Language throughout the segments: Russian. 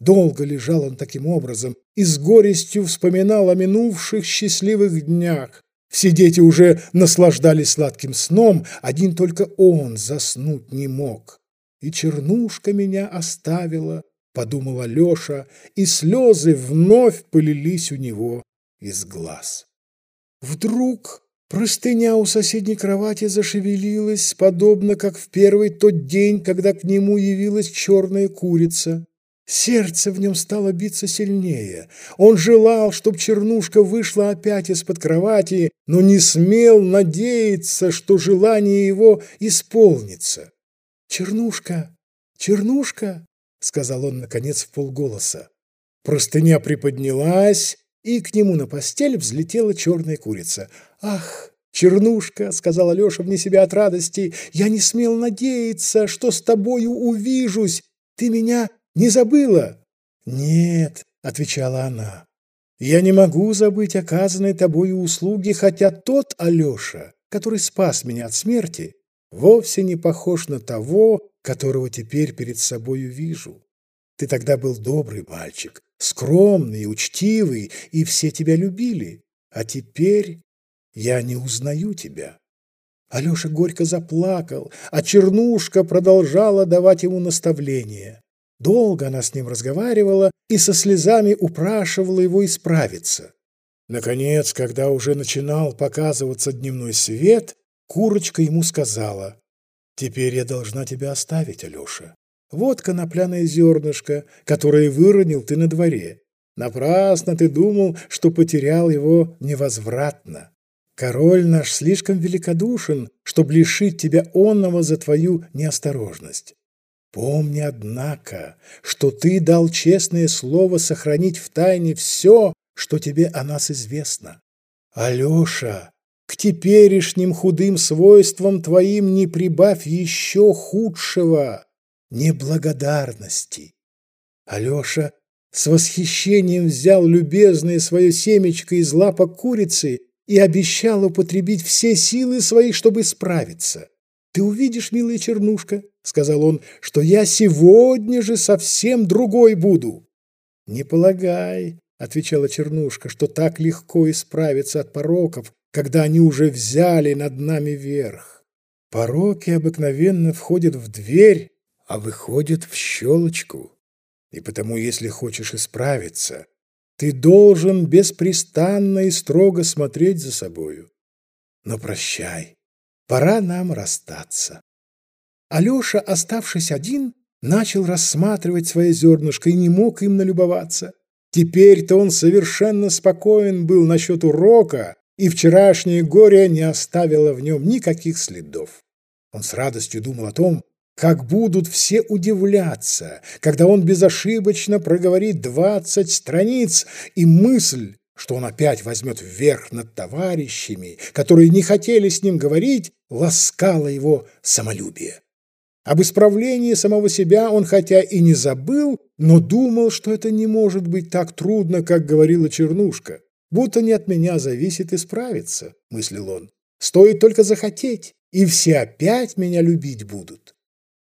Долго лежал он таким образом и с горестью вспоминал о минувших счастливых днях. Все дети уже наслаждались сладким сном, один только он заснуть не мог. И чернушка меня оставила, подумала Леша, и слезы вновь полились у него из глаз. Вдруг простыня у соседней кровати зашевелилась, подобно как в первый тот день, когда к нему явилась черная курица. Сердце в нем стало биться сильнее. Он желал, чтобы Чернушка вышла опять из-под кровати, но не смел надеяться, что желание его исполнится. «Чернушка! Чернушка!» — сказал он, наконец, в полголоса. Простыня приподнялась, и к нему на постель взлетела черная курица. «Ах, Чернушка!» — сказал Алеша вне себя от радости. «Я не смел надеяться, что с тобою увижусь. Ты меня не забыла?» «Нет», — отвечала она, — «я не могу забыть оказанные тобою услуги, хотя тот Алеша, который спас меня от смерти, вовсе не похож на того, которого теперь перед собою вижу. Ты тогда был добрый мальчик, скромный, учтивый, и все тебя любили, а теперь я не узнаю тебя». Алеша горько заплакал, а Чернушка продолжала давать ему наставления. Долго она с ним разговаривала и со слезами упрашивала его исправиться. Наконец, когда уже начинал показываться дневной свет, курочка ему сказала, «Теперь я должна тебя оставить, Алеша. Вот конопляное зернышко, которое выронил ты на дворе. Напрасно ты думал, что потерял его невозвратно. Король наш слишком великодушен, чтобы лишить тебя онного за твою неосторожность. Помни, однако, что ты дал честное слово сохранить в тайне все, что тебе о нас известно. Алеша, к теперешним худым свойствам твоим не прибавь еще худшего — неблагодарности. Алеша с восхищением взял любезное свое семечко из лапок курицы и обещал употребить все силы свои, чтобы справиться. Ты увидишь, милая чернушка, сказал он, что я сегодня же совсем другой буду. Не полагай, отвечала чернушка, что так легко исправиться от пороков, когда они уже взяли над нами верх. Пороки обыкновенно входят в дверь, а выходят в щелочку. И потому, если хочешь исправиться, ты должен беспрестанно и строго смотреть за собою. Но прощай, пора нам расстаться. Алеша, оставшись один, начал рассматривать свое зернышко и не мог им налюбоваться. Теперь-то он совершенно спокоен был насчет урока, и вчерашнее горе не оставило в нем никаких следов. Он с радостью думал о том, как будут все удивляться, когда он безошибочно проговорит двадцать страниц, и мысль, что он опять возьмет вверх над товарищами, которые не хотели с ним говорить, ласкала его самолюбие. Об исправлении самого себя он хотя и не забыл, но думал, что это не может быть так трудно, как говорила Чернушка. «Будто не от меня зависит исправиться», — мыслил он. «Стоит только захотеть, и все опять меня любить будут».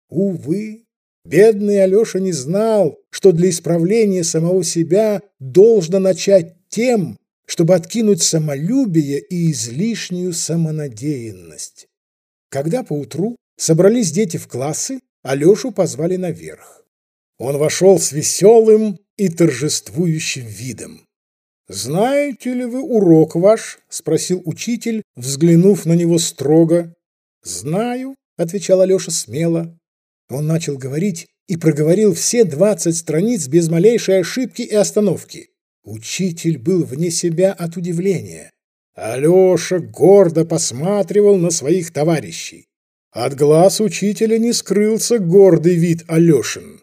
Увы, бедный Алеша не знал, что для исправления самого себя должно начать тем, чтобы откинуть самолюбие и излишнюю самонадеянность. Когда поутру Собрались дети в классы, Алешу позвали наверх. Он вошел с веселым и торжествующим видом. «Знаете ли вы урок ваш?» – спросил учитель, взглянув на него строго. «Знаю», – отвечал Алеша смело. Он начал говорить и проговорил все двадцать страниц без малейшей ошибки и остановки. Учитель был вне себя от удивления. Алеша гордо посматривал на своих товарищей. От глаз учителя не скрылся гордый вид Алешин.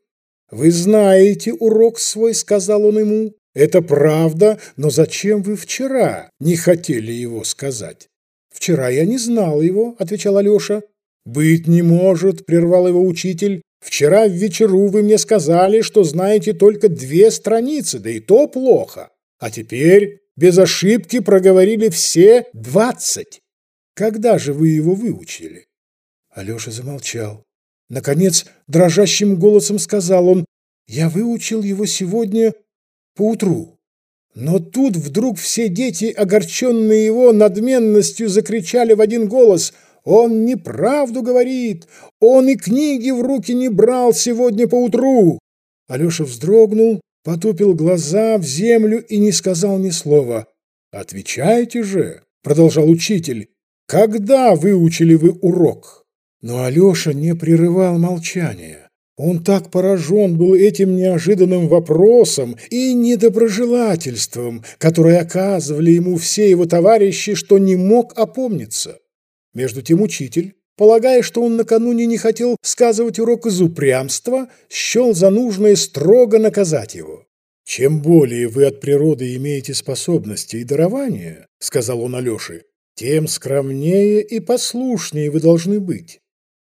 «Вы знаете урок свой», — сказал он ему. «Это правда, но зачем вы вчера не хотели его сказать?» «Вчера я не знал его», — отвечал Алеша. «Быть не может», — прервал его учитель. «Вчера в вечеру вы мне сказали, что знаете только две страницы, да и то плохо. А теперь без ошибки проговорили все двадцать. Когда же вы его выучили?» Алеша замолчал. Наконец, дрожащим голосом сказал он, Я выучил его сегодня поутру. Но тут вдруг все дети, огорченные его надменностью, закричали в один голос «Он неправду говорит! Он и книги в руки не брал сегодня поутру!» Алеша вздрогнул, потупил глаза в землю и не сказал ни слова. «Отвечайте же!» — продолжал учитель. «Когда выучили вы урок?» Но Алеша не прерывал молчания. Он так поражен был этим неожиданным вопросом и недоброжелательством, которое оказывали ему все его товарищи, что не мог опомниться. Между тем учитель, полагая, что он накануне не хотел сказывать урок из упрямства, счел за нужное строго наказать его. «Чем более вы от природы имеете способности и дарования, — сказал он Алёше, — тем скромнее и послушнее вы должны быть.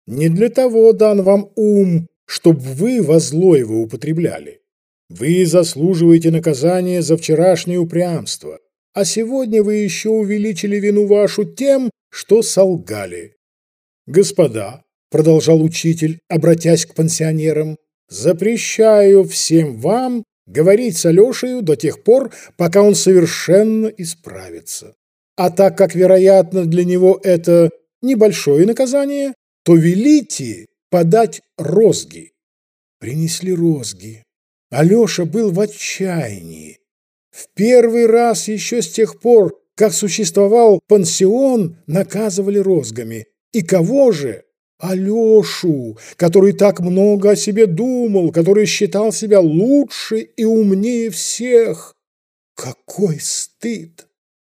Не для того дан вам ум, чтобы вы во зло его употребляли. Вы заслуживаете наказания за вчерашнее упрямство, а сегодня вы еще увеличили вину вашу тем, что солгали. Господа, продолжал учитель, обратясь к пансионерам, запрещаю всем вам говорить с Алешею до тех пор, пока он совершенно исправится. А так как, вероятно, для него это небольшое наказание, то велите подать розги. Принесли розги. Алеша был в отчаянии. В первый раз еще с тех пор, как существовал пансион, наказывали розгами. И кого же? Алешу, который так много о себе думал, который считал себя лучше и умнее всех. Какой стыд!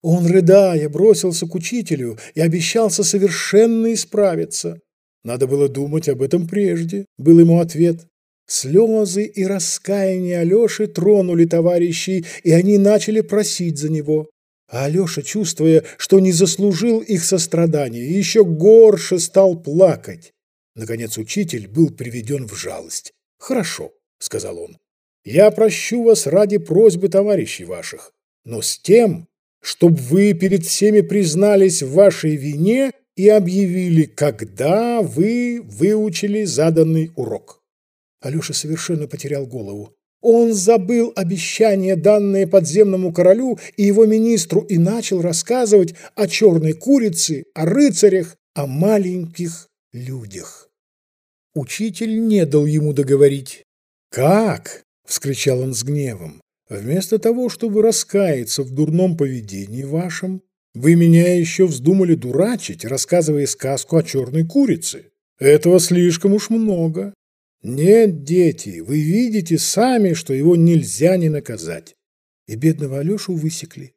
Он, рыдая, бросился к учителю и обещался совершенно исправиться. Надо было думать об этом прежде, был ему ответ. Слезы и раскаяние Алеши тронули товарищей, и они начали просить за него. А Алеша, чувствуя, что не заслужил их сострадания, еще горше стал плакать. Наконец учитель был приведен в жалость. «Хорошо», — сказал он, — «я прощу вас ради просьбы товарищей ваших, но с тем, чтобы вы перед всеми признались в вашей вине и объявили, когда вы выучили заданный урок. Алеша совершенно потерял голову. Он забыл обещание, данное подземному королю и его министру, и начал рассказывать о черной курице, о рыцарях, о маленьких людях. Учитель не дал ему договорить. «Как?» — вскричал он с гневом. «Вместо того, чтобы раскаяться в дурном поведении вашем, вы меня еще вздумали дурачить, рассказывая сказку о черной курице. Этого слишком уж много. Нет, дети, вы видите сами, что его нельзя не наказать. И бедного Алешу высекли.